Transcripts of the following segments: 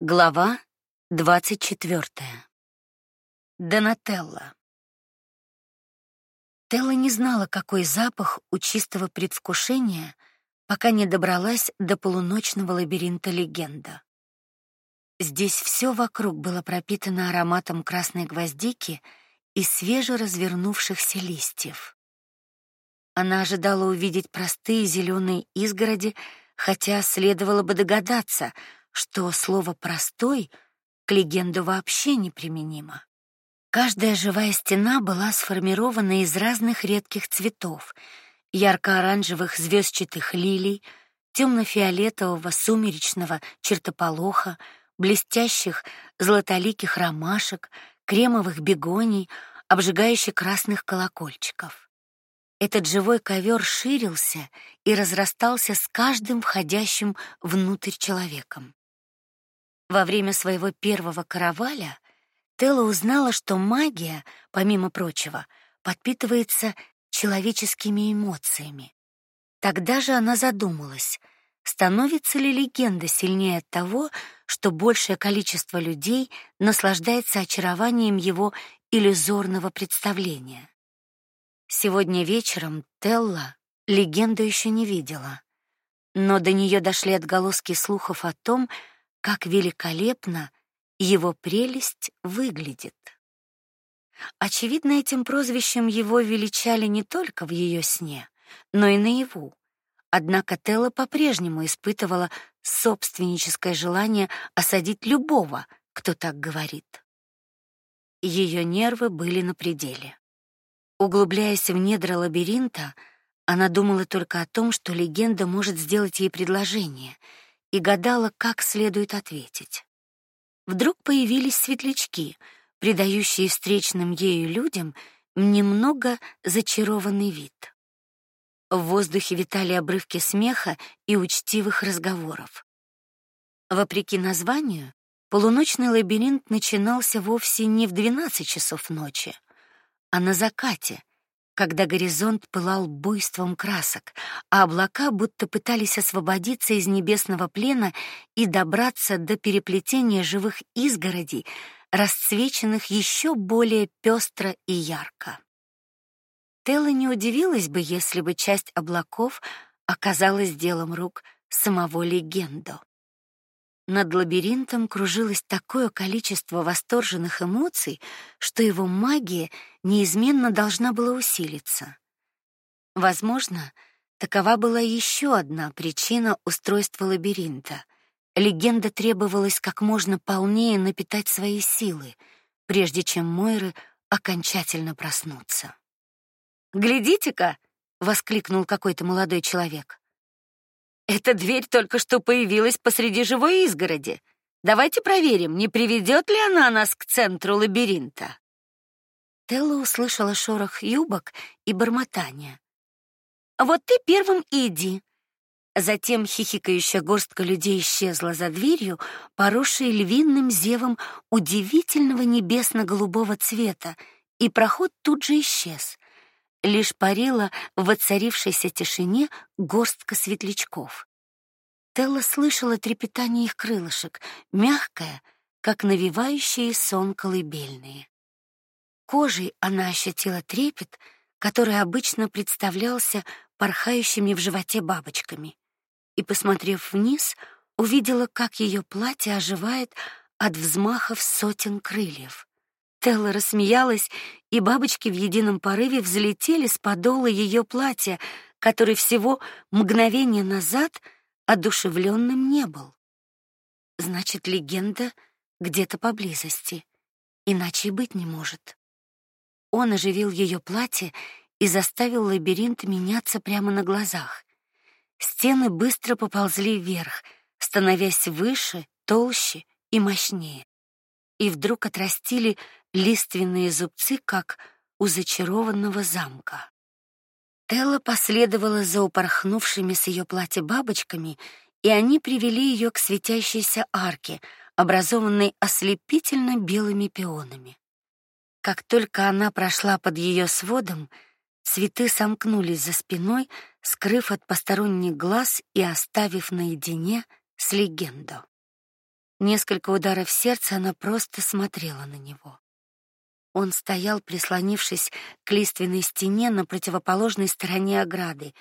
Глава двадцать четвертая. Донателла. Телла не знала, какой запах у чистого предвкушения, пока не добралась до полуночного лабиринта легенда. Здесь все вокруг было пропитано ароматом красной гвоздики и свежеразвернувшихся листьев. Она ожидала увидеть простые зеленые изгороди, хотя следовало бы догадаться — что слово простой к легенду вообще неприменимо. Каждая живая стена была сформирована из разных редких цветов: ярко-оранжевых звездчатых лилий, темно-фиолетового сумеречного чертополоха, блестящих золотоликих ромашек, кремовых бегоний, обжигающих красных колокольчиков. Этот живой ковер ширился и разрастался с каждым входящим внутрь человеком. Во время своего первого караваля Телла узнала, что магия, помимо прочего, подпитывается человеческими эмоциями. Тогда же она задумалась, становится ли легенда сильнее от того, что большее количество людей наслаждается очарованием его иллюзорного представления. Сегодня вечером Телла легенду еще не видела, но до нее дошли отголоски слухов о том, как великолепно его прелесть выглядит. Очевидно, этим прозвищем его величали не только в ее сне, но и наяву. Однако Телла по-прежнему испытывала собственническое желание осадить любого, кто так говорит. Ее нервы были на пределе. Углубляясь в недра лабиринта, она думала только о том, что легенда может сделать ей предложение — и гадала, как следует ответить. Вдруг появились светлячки, придающие встречным ею людям немного зачарованный вид. В воздухе витали обрывки смеха и учтивых разговоров. Вопреки названию, полуночный лабиринт начинался вовсе не в 12 часов ночи, а на закате, когда горизонт пылал буйством красок, а облака будто пытались освободиться из небесного плена и добраться до переплетения живых изгородей, расцвеченных еще более пестро и ярко. Телла не удивилась бы, если бы часть облаков оказалась делом рук самого легенду. Над лабиринтом кружилось такое количество восторженных эмоций, что его магия неизменно должна была усилиться. Возможно, такова была еще одна причина устройства лабиринта. Легенда требовалось как можно полнее напитать свои силы, прежде чем Мойры окончательно проснутся. "Глядите-ка!" воскликнул какой-то молодой человек. Эта дверь только что появилась посреди живой изгороди. Давайте проверим, не приведет ли она нас к центру лабиринта. Телла услышала шорох юбок и бормотание. Вот ты первым иди. Затем хихикающая горстка людей исчезла за дверью, поросшей львиным зевом удивительного небесно-голубого цвета, и проход тут же исчез лишь парила в воцарившейся тишине горстка светлячков. Телла слышала трепетание их крылышек, мягкое, как навевающие сон колыбельные. Кожей она ощутила трепет, который обычно представлялся порхающими в животе бабочками, и, посмотрев вниз, увидела, как ее платье оживает от взмахов сотен крыльев. Телла рассмеялась, и бабочки в едином порыве взлетели с подола ее платья, который всего мгновение назад одушевленным не был. Значит, легенда где-то поблизости, иначе и быть не может. Он оживил ее платье и заставил лабиринт меняться прямо на глазах. Стены быстро поползли вверх, становясь выше, толще и мощнее. И вдруг отрастили лиственные зубцы, как у зачарованного замка. Телла последовала за упорхнувшими с ее платья бабочками, и они привели ее к светящейся арке, образованной ослепительно белыми пионами. Как только она прошла под ее сводом, цветы сомкнулись за спиной, скрыв от посторонних глаз и оставив наедине с легендой. Несколько ударов сердца она просто смотрела на него. Он стоял, прислонившись к лиственной стене на противоположной стороне ограды,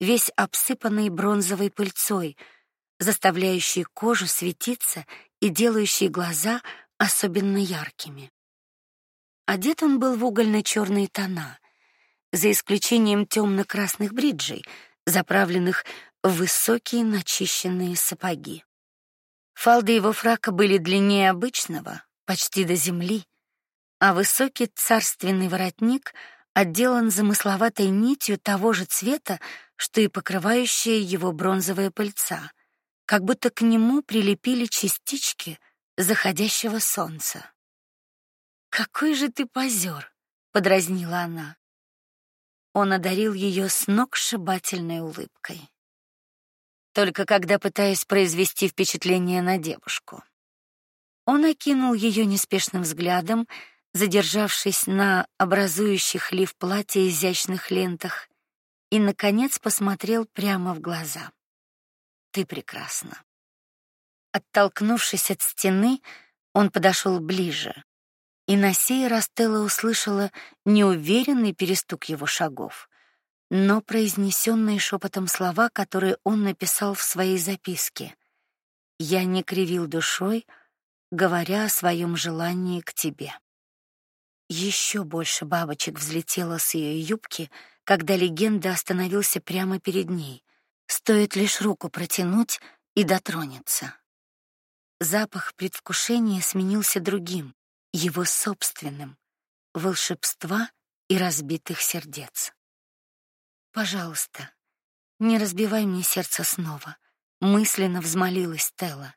весь обсыпанный бронзовой пыльцой, заставляющей кожу светиться и делающей глаза особенно яркими. Одет он был в угольно черные тона, за исключением темно красных бриджей, заправленных в высокие начищенные сапоги. Фалды его фрака были длиннее обычного, почти до земли, а высокий царственный воротник отделан замысловатой нитью того же цвета, что и покрывающая его бронзовая пыльца, как будто к нему прилепили частички заходящего солнца. Какой же ты позер, подразнила она. Он одарил ее сногсшибательной улыбкой. Только когда пытаясь произвести впечатление на девушку. Он окинул ее неспешным взглядом, задержавшись на образующих лиф платья изящных лентах, и наконец посмотрел прямо в глаза. Ты прекрасна. Оттолкнувшись от стены, он подошел ближе, и на сей раз Телла услышала неуверенный перестук его шагов, но произнесенные шепотом слова, которые он написал в своей записке. Я не кривил душой, говоря о своем желании к тебе. Еще больше бабочек взлетело с ее юбки, когда легенда остановился прямо перед ней. Стоит лишь руку протянуть и дотронуться. Запах предвкушения сменился другим, его собственным, волшебства и разбитых сердец. Пожалуйста, не разбивай мне сердце снова, мысленно взмолилась Стелла.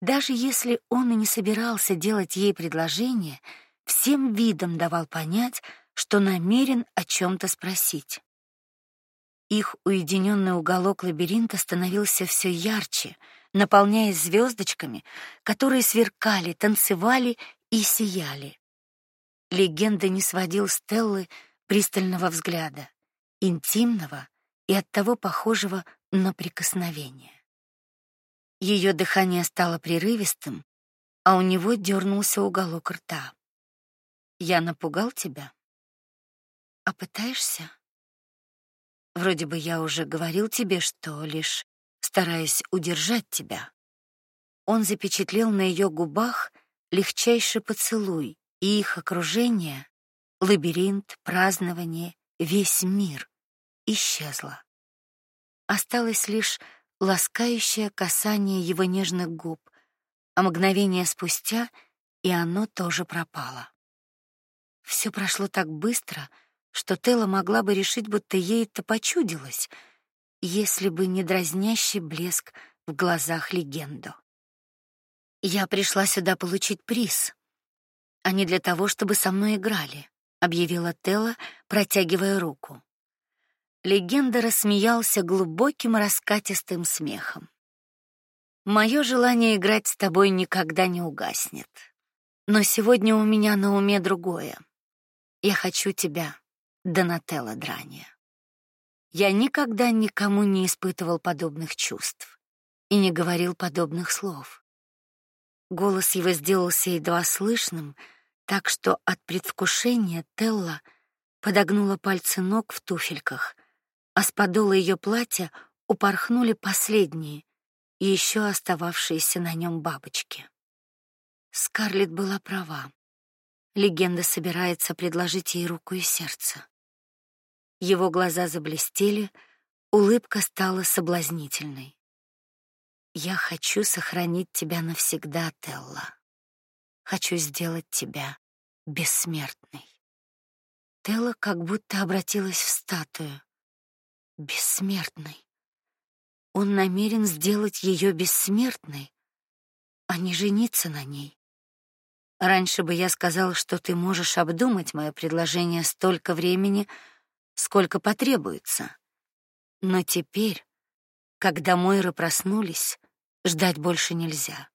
Даже если он и не собирался делать ей предложение, всем видом давал понять, что намерен о чем то спросить. Их уединенный уголок лабиринта становился все ярче, наполняясь звездочками, которые сверкали, танцевали и сияли. Легенда не сводил Стеллы пристального взгляда, интимного и оттого похожего на прикосновение. Ее дыхание стало прерывистым, а у него дернулся уголок рта. Я напугал тебя? А пытаешься? Вроде бы я уже говорил тебе, что лишь стараюсь удержать тебя. Он запечатлел на ее губах легчайший поцелуй, и их окружение, лабиринт, празднование, весь мир исчезло. Осталось лишь ласкающее касание его нежных губ, а мгновение спустя и оно тоже пропало. Все прошло так быстро, что Тела могла бы решить, будто ей это почудилось, если бы не дразнящий блеск в глазах легенду. Я пришла сюда получить приз, а не для того, чтобы со мной играли, объявила Телла, протягивая руку. Легенда рассмеялся глубоким раскатистым смехом. Мое желание играть с тобой никогда не угаснет. Но сегодня у меня на уме другое. Я хочу тебя, Донателла Драния. Я никогда никому не испытывал подобных чувств и не говорил подобных слов. Голос его сделался едва слышным, так что от предвкушения Телла подогнула пальцы ног в туфельках, а с подола ее платья упорхнули последние, еще остававшиеся на нем бабочки. Скарлетт была права. Легенда собирается предложить ей руку и сердце. Его глаза заблестели, улыбка стала соблазнительной. Я хочу сохранить тебя навсегда, Телла. Хочу сделать тебя бессмертной. Телла как будто обратилась в статую. Бессмертной. Он намерен сделать ее бессмертной, а не жениться на ней. Раньше бы я сказал, что ты можешь обдумать мое предложение столько времени, сколько потребуется. Но теперь когда Мойры проснулись, ждать больше нельзя.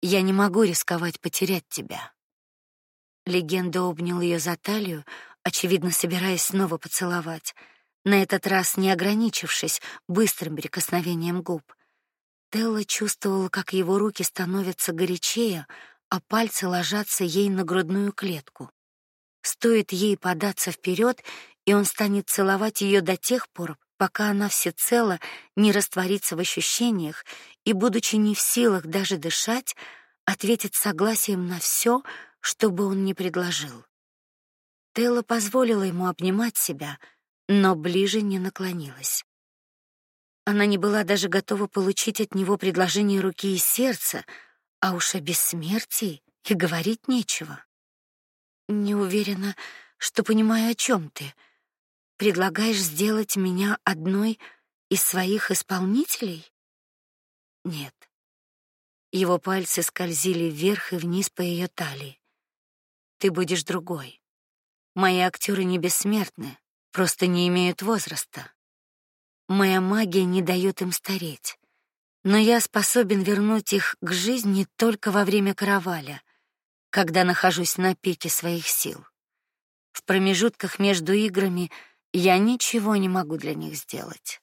Я не могу рисковать потерять тебя. Легенда обнял ее за талию, очевидно, собираясь снова поцеловать, на этот раз не ограничившись быстрым прикосновением губ. Телла чувствовала, как его руки становятся горячее, а пальцы ложатся ей на грудную клетку. Стоит ей податься вперед, и он станет целовать ее до тех пор, пока она всецело не растворится в ощущениях и, будучи не в силах даже дышать, ответит согласием на все, что бы он ни предложил. Телла позволила ему обнимать себя, но ближе не наклонилась. Она не была даже готова получить от него предложение руки и сердца, а уж о бессмертии и говорить нечего. Не уверена, что понимаю, о чем ты. Предлагаешь сделать меня одной из своих исполнителей? Нет. Его пальцы скользили вверх и вниз по ее талии. Ты будешь другой. Мои актеры не бессмертны, просто не имеют возраста. Моя магия не дает им стареть. Но я способен вернуть их к жизни только во время караваля, когда нахожусь на пике своих сил. В промежутках между играми я ничего не могу для них сделать.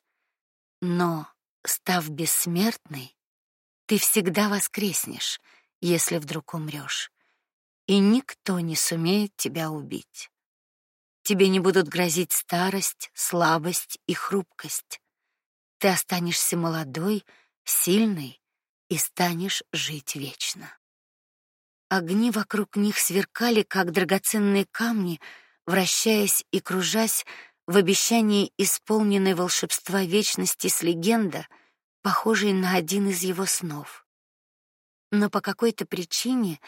Но, став бессмертной, ты всегда воскреснешь, если вдруг умрешь, и никто не сумеет тебя убить. Тебе не будут грозить старость, слабость и хрупкость. Ты останешься молодой, сильной и станешь жить вечно. Огни вокруг них сверкали, как драгоценные камни, вращаясь и кружась в обещании исполненной волшебства вечности с легенда, похожей на один из его снов. Но по какой-то причине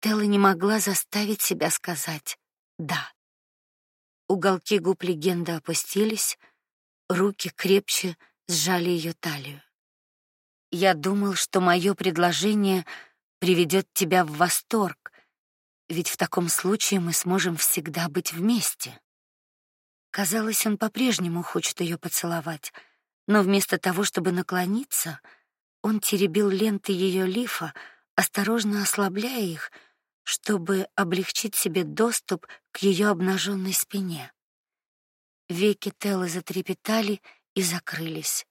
Телла не могла заставить себя сказать «да». Уголки губ легенды опустились, руки крепче сжали ее талию. Я думал, что мое предложение приведет тебя в восторг, ведь в таком случае мы сможем всегда быть вместе. Казалось, он по-прежнему хочет ее поцеловать, но вместо того, чтобы наклониться, он теребил ленты ее лифа, осторожно ослабляя их, чтобы облегчить себе доступ к ее обнаженной спине. Веки Телы затрепетали и закрылись.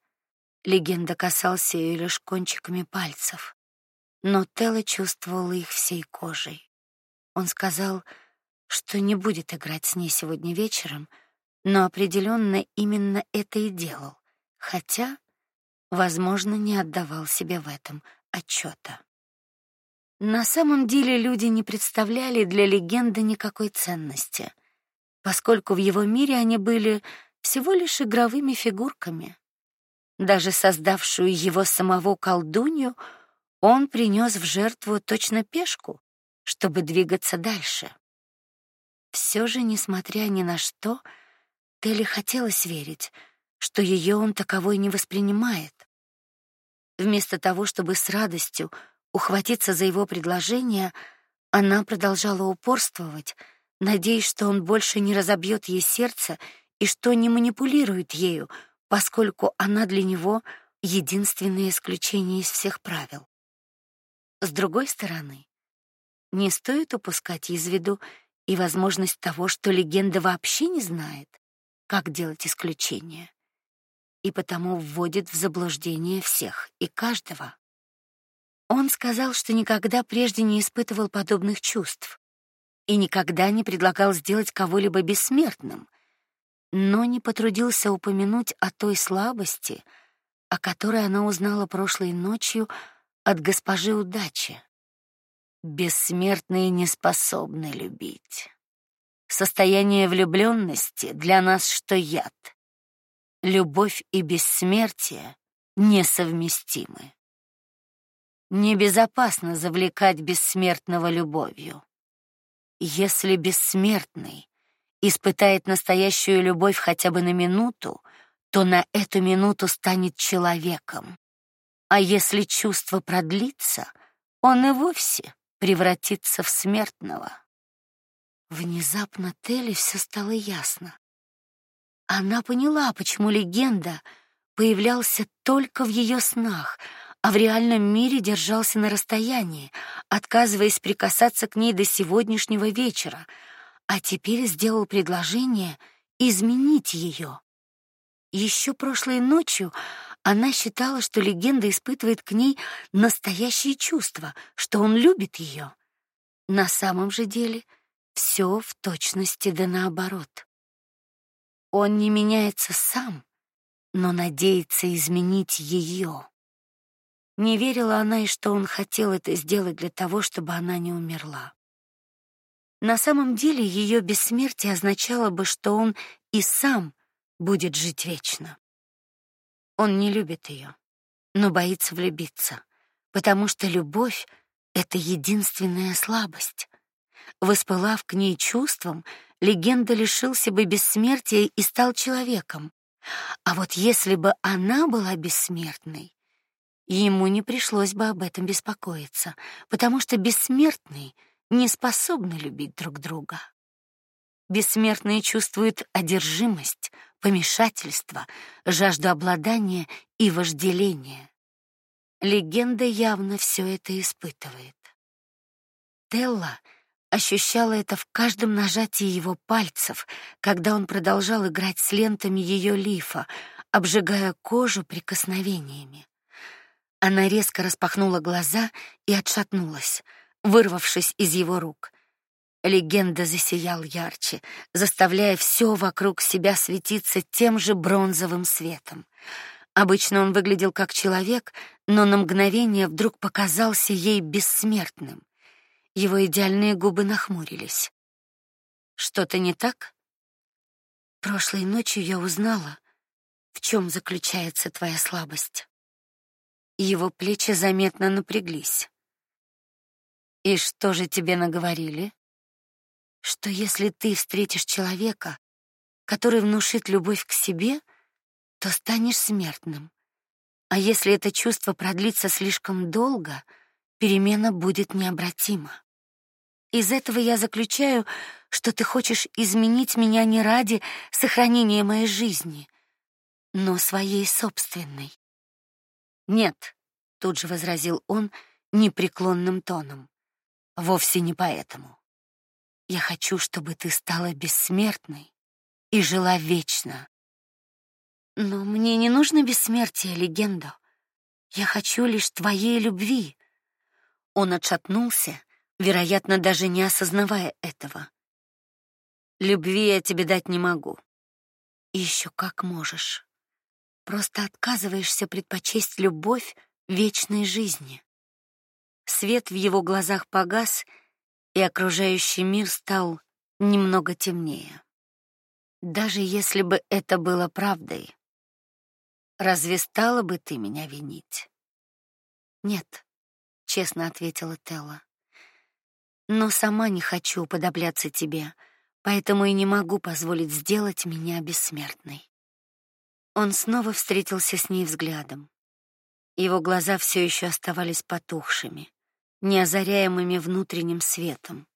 Легенда касался ее лишь кончиками пальцев, но Телла чувствовала их всей кожей. Он сказал, что не будет играть с ней сегодня вечером, но определенно именно это и делал, хотя, возможно, не отдавал себе в этом отчета. На самом деле люди не представляли для легенды никакой ценности, поскольку в его мире они были всего лишь игровыми фигурками. Даже создавшую его самого колдунью он принес в жертву точно пешку, чтобы двигаться дальше. Все же, несмотря ни на что, Телли хотелось верить, что ее он таковой не воспринимает. Вместо того, чтобы с радостью ухватиться за его предложение, она продолжала упорствовать, надеясь, что он больше не разобьет ей сердце и что не манипулирует ею, поскольку она для него единственное исключение из всех правил. С другой стороны, не стоит упускать из виду и возможность того, что легенда вообще не знает, как делать исключения, и потому вводит в заблуждение всех и каждого. Он сказал, что никогда прежде не испытывал подобных чувств и никогда не предлагал сделать кого-либо бессмертным, но не потрудился упомянуть о той слабости, о которой она узнала прошлой ночью от госпожи Удачи. Бессмертные не способны любить. Состояние влюбленности для нас что яд. Любовь и бессмертие несовместимы. Небезопасно завлекать бессмертного любовью. Если бессмертный испытает настоящую любовь хотя бы на минуту, то на эту минуту станет человеком. А если чувство продлится, он и вовсе превратится в смертного. Внезапно Телли все стало ясно. Она поняла, почему легенда появлялся только в ее снах, а в реальном мире держался на расстоянии, отказываясь прикасаться к ней до сегодняшнего вечера, а теперь сделал предложение изменить ее. Еще прошлой ночью Она считала, что легенда испытывает к ней настоящие чувства, что он любит ее. На самом же деле все в точности да наоборот. Он не меняется сам, но надеется изменить ее. Не верила она и что он хотел это сделать для того, чтобы она не умерла. На самом деле ее бессмертие означало бы, что он и сам будет жить вечно. Он не любит ее, но боится влюбиться, потому что любовь это единственная слабость. Воспылав к ней чувством, легенда лишился бы бессмертия и стал человеком. А вот если бы она была бессмертной, ему не пришлось бы об этом беспокоиться, потому что бессмертные не способны любить друг друга. Бессмертные чувствуют одержимость, помешательство, жажду обладания и вожделения. Легенда явно все это испытывает. Телла ощущала это в каждом нажатии его пальцев, когда он продолжал играть с лентами ее лифа, обжигая кожу прикосновениями. Она резко распахнула глаза и отшатнулась, вырвавшись из его рук. Легенда засиял ярче, заставляя все вокруг себя светиться тем же бронзовым светом. Обычно он выглядел как человек, но на мгновение вдруг показался ей бессмертным. Его идеальные губы нахмурились. Что-то не так? Прошлой ночью я узнала, в чем заключается твоя слабость. Его плечи заметно напряглись. И что же тебе наговорили? что если ты встретишь человека, который внушит любовь к себе, то станешь смертным. А если это чувство продлится слишком долго, перемена будет необратима. Из этого я заключаю, что ты хочешь изменить меня не ради сохранения моей жизни, но своей собственной. Нет, тут же возразил он непреклонным тоном. Вовсе не поэтому. Я хочу, чтобы ты стала бессмертной и жила вечно. Но мне не нужно бессмертие, легенда. Я хочу лишь твоей любви. Он отшатнулся, вероятно, даже не осознавая этого. Любви я тебе дать не могу. И еще как можешь. Просто отказываешься предпочесть любовь вечной жизни. Свет в его глазах погас, и окружающий мир стал немного темнее. Даже если бы это было правдой, разве стала бы ты меня винить? Нет, честно ответила Телла. Но сама не хочу уподобляться тебе, поэтому и не могу позволить сделать меня бессмертной. Он снова встретился с ней взглядом. Его глаза все еще оставались потухшими неозаряемыми внутренним светом.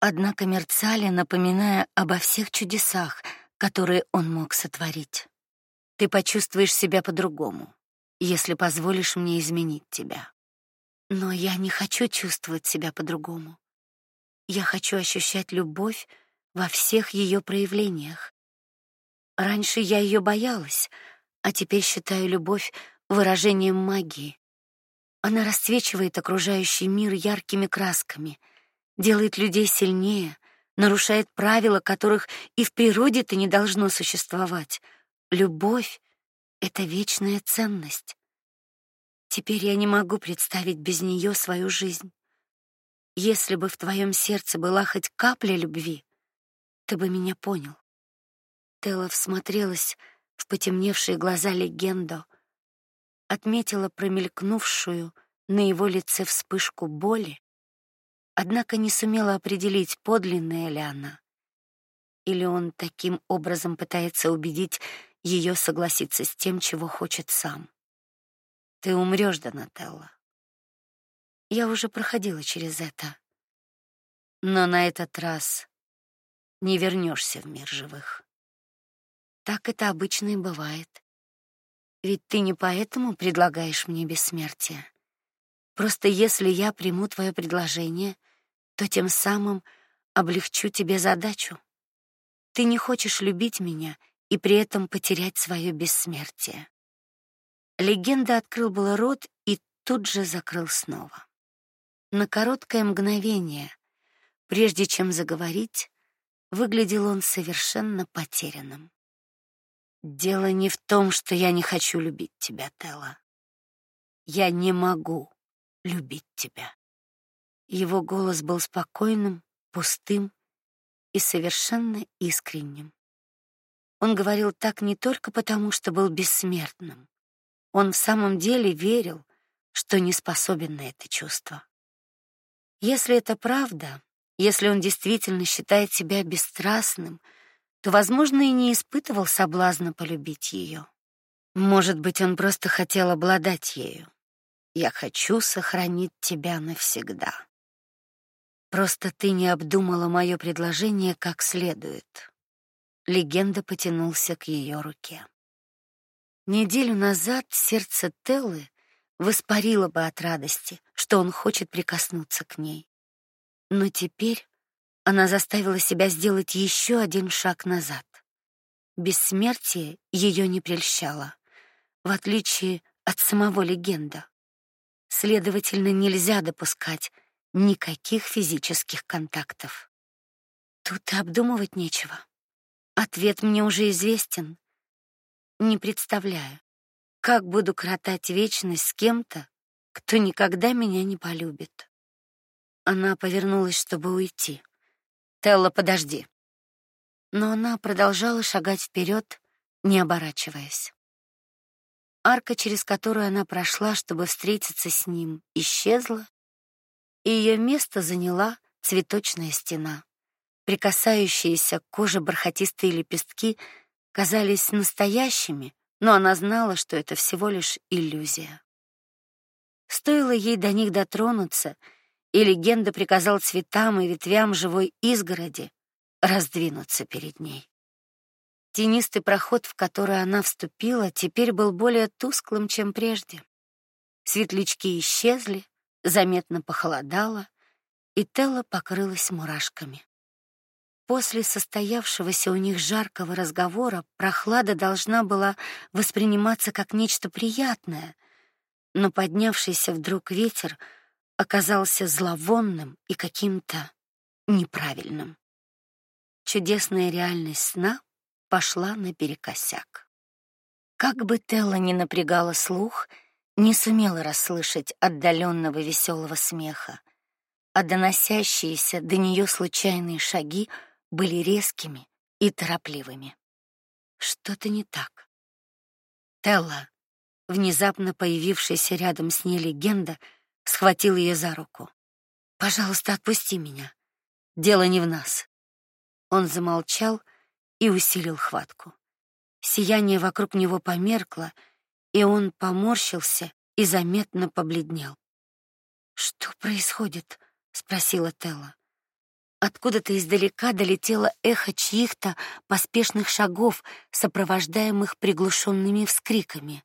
Однако мерцали, напоминая обо всех чудесах, которые он мог сотворить. Ты почувствуешь себя по-другому, если позволишь мне изменить тебя. Но я не хочу чувствовать себя по-другому. Я хочу ощущать любовь во всех ее проявлениях. Раньше я ее боялась, а теперь считаю любовь выражением магии, она расцвечивает окружающий мир яркими красками, делает людей сильнее, нарушает правила, которых и в природе-то не должно существовать. Любовь это вечная ценность. Теперь я не могу представить без нее свою жизнь. Если бы в твоем сердце была хоть капля любви, ты бы меня понял. Телла всмотрелась в потемневшие глаза легенду, отметила промелькнувшую на его лице вспышку боли, однако не сумела определить, подлинная ли она, или он таким образом пытается убедить ее согласиться с тем, чего хочет сам. Ты умрёшь, Донателла. Я уже проходила через это, но на этот раз не вернешься в мир живых. Так это обычно и бывает. Ведь ты не поэтому предлагаешь мне бессмертие. Просто если я приму твое предложение, то тем самым облегчу тебе задачу. Ты не хочешь любить меня и при этом потерять свое бессмертие. Легенда открыл было рот и тут же закрыл снова. На короткое мгновение, прежде чем заговорить, выглядел он совершенно потерянным. Дело не в том, что я не хочу любить тебя, Тела. Я не могу любить тебя. Его голос был спокойным, пустым и совершенно искренним. Он говорил так не только потому, что был бессмертным. Он в самом деле верил, что не способен на это чувство. Если это правда, если он действительно считает себя бесстрастным, то, возможно, и не испытывал соблазна полюбить ее. Может быть, он просто хотел обладать ею. Я хочу сохранить тебя навсегда. Просто ты не обдумала мое предложение как следует. Легенда потянулся к ее руке. Неделю назад сердце Теллы воспарило бы от радости, что он хочет прикоснуться к ней. Но теперь она заставила себя сделать еще один шаг назад. Бессмертие ее не прельщало, в отличие от самого легенда. Следовательно, нельзя допускать никаких физических контактов. Тут обдумывать нечего. Ответ мне уже известен. Не представляю, как буду кротать вечность с кем-то, кто никогда меня не полюбит. Она повернулась, чтобы уйти. Телла, подожди. Но она продолжала шагать вперед, не оборачиваясь. Арка, через которую она прошла, чтобы встретиться с ним, исчезла, и ее место заняла цветочная стена. Прикасающиеся к коже бархатистые лепестки казались настоящими, но она знала, что это всего лишь иллюзия. Стоило ей до них дотронуться, и легенда приказал цветам и ветвям живой изгороди раздвинуться перед ней. Тенистый проход, в который она вступила, теперь был более тусклым, чем прежде. Светлячки исчезли, заметно похолодало, и тело покрылось мурашками. После состоявшегося у них жаркого разговора прохлада должна была восприниматься как нечто приятное, но поднявшийся вдруг ветер оказался зловонным и каким-то неправильным. Чудесная реальность сна пошла наперекосяк. Как бы Телла ни напрягала слух, не сумела расслышать отдаленного веселого смеха, а доносящиеся до нее случайные шаги были резкими и торопливыми. Что-то не так. Телла, внезапно появившаяся рядом с ней легенда, схватил ее за руку. Пожалуйста, отпусти меня. Дело не в нас. Он замолчал и усилил хватку. Сияние вокруг него померкло, и он поморщился и заметно побледнел. Что происходит? спросила Телла. Откуда-то издалека долетело эхо чьих-то поспешных шагов, сопровождаемых приглушенными вскриками.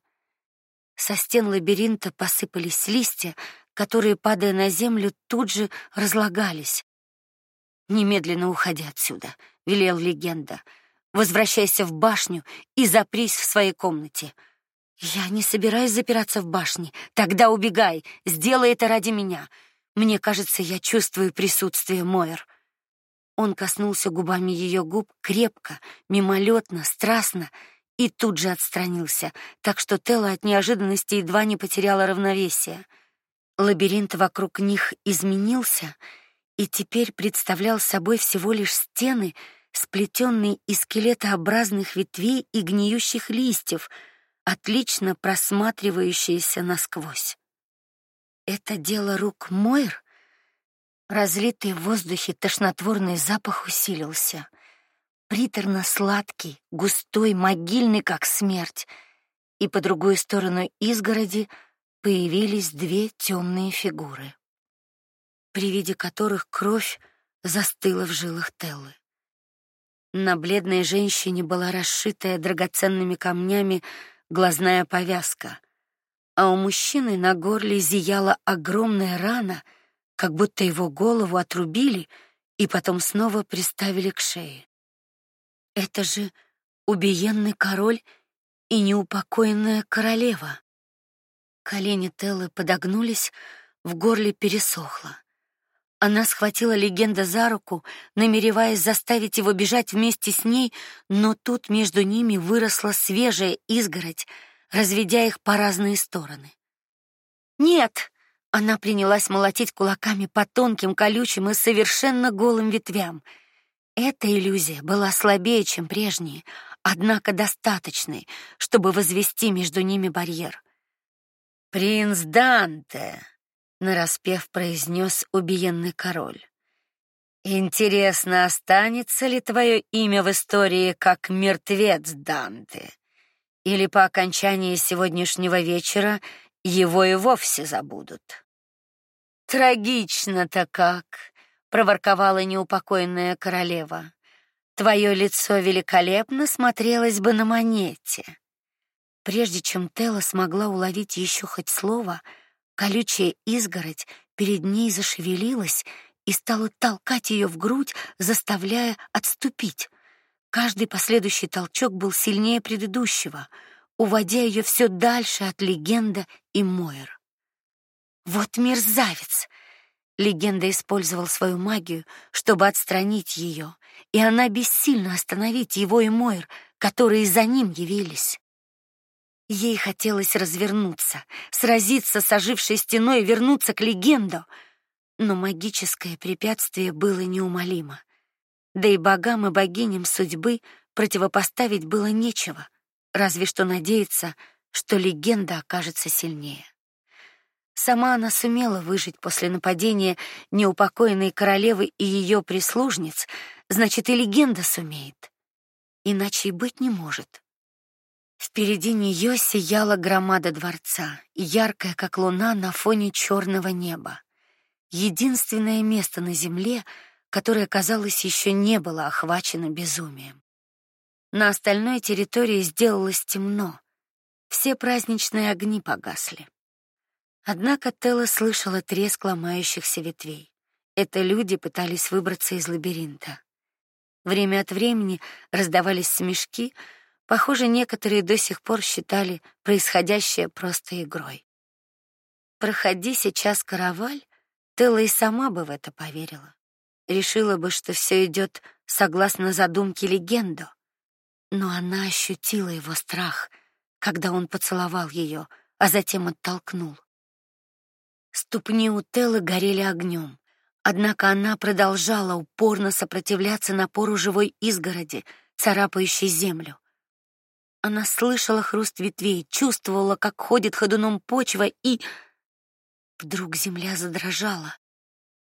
Со стен лабиринта посыпались листья, которые, падая на землю, тут же разлагались. Немедленно уходи отсюда, велел легенда. Возвращайся в башню и запрись в своей комнате. Я не собираюсь запираться в башне. Тогда убегай, сделай это ради меня. Мне кажется, я чувствую присутствие Мойер. Он коснулся губами ее губ крепко, мимолетно, страстно и тут же отстранился, так что Телла от неожиданности едва не потеряла равновесие. Лабиринт вокруг них изменился и теперь представлял собой всего лишь стены, сплетенный из скелетообразных ветвей и гниющих листьев, отлично просматривающиеся насквозь. Это дело рук Мойр. Разлитый в воздухе тошнотворный запах усилился, приторно-сладкий, густой, могильный, как смерть. И по другой сторону изгороди появились две темные фигуры, при виде которых кровь застыла в жилах Теллы. На бледной женщине была расшитая драгоценными камнями глазная повязка, а у мужчины на горле зияла огромная рана, как будто его голову отрубили и потом снова приставили к шее. Это же убиенный король и неупокоенная королева. Колени Теллы подогнулись, в горле пересохло. Она схватила легенда за руку, намереваясь заставить его бежать вместе с ней, но тут между ними выросла свежая изгородь, разведя их по разные стороны. Нет, она принялась молотить кулаками по тонким, колючим и совершенно голым ветвям. Эта иллюзия была слабее, чем прежние, однако достаточной, чтобы возвести между ними барьер. Принц Данте, нараспев произнес убиенный король. Интересно, останется ли твое имя в истории как мертвец Данте, или по окончании сегодняшнего вечера его и вовсе забудут. Трагично-то как, проворковала неупокоенная королева. Твое лицо великолепно смотрелось бы на монете. Прежде чем Тела смогла уловить еще хоть слово, колючая изгородь перед ней зашевелилась и стала толкать ее в грудь, заставляя отступить. Каждый последующий толчок был сильнее предыдущего, уводя ее все дальше от легенды и Мойр. Вот мерзавец. Легенда использовал свою магию, чтобы отстранить ее, и она бессильно остановить его и Мойр, которые за ним явились. Ей хотелось развернуться, сразиться с ожившей стеной и вернуться к легенду, но магическое препятствие было неумолимо. Да и богам и богиням судьбы противопоставить было нечего, разве что надеяться, что легенда окажется сильнее. Сама она сумела выжить после нападения неупокоенной королевы и ее прислужниц, значит и легенда сумеет. Иначе и быть не может. Впереди нее сияла громада дворца, яркая как луна на фоне черного неба. Единственное место на земле, которое, казалось, еще не было охвачено безумием. На остальной территории сделалось темно. Все праздничные огни погасли. Однако Телла слышала треск ломающихся ветвей. Это люди пытались выбраться из лабиринта. Время от времени раздавались смешки, Похоже, некоторые до сих пор считали происходящее просто игрой. Проходи сейчас караваль, Телла и сама бы в это поверила. Решила бы, что все идет согласно задумке легенду. Но она ощутила его страх, когда он поцеловал ее, а затем оттолкнул. Ступни у Теллы горели огнем, однако она продолжала упорно сопротивляться напору живой изгороди, царапающей землю. Она слышала хруст ветвей, чувствовала, как ходит ходуном почва, и вдруг земля задрожала.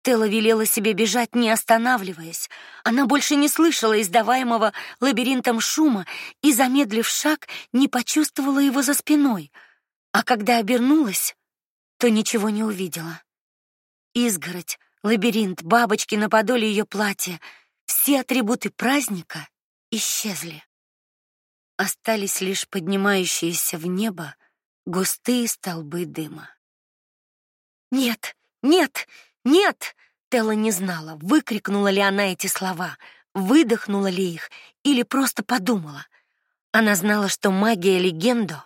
Тело велела себе бежать, не останавливаясь. Она больше не слышала издаваемого лабиринтом шума и, замедлив шаг, не почувствовала его за спиной. А когда обернулась, то ничего не увидела. Изгородь, лабиринт, бабочки на подоле ее платья, все атрибуты праздника исчезли. Остались лишь поднимающиеся в небо густые столбы дыма. Нет, нет, нет! Телла не знала, выкрикнула ли она эти слова, выдохнула ли их или просто подумала. Она знала, что магия легенду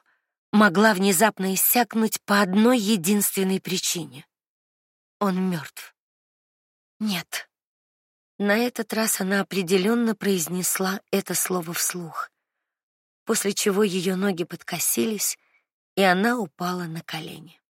могла внезапно иссякнуть по одной единственной причине. Он мертв. Нет. На этот раз она определенно произнесла это слово вслух после чего ее ноги подкосились, и она упала на колени.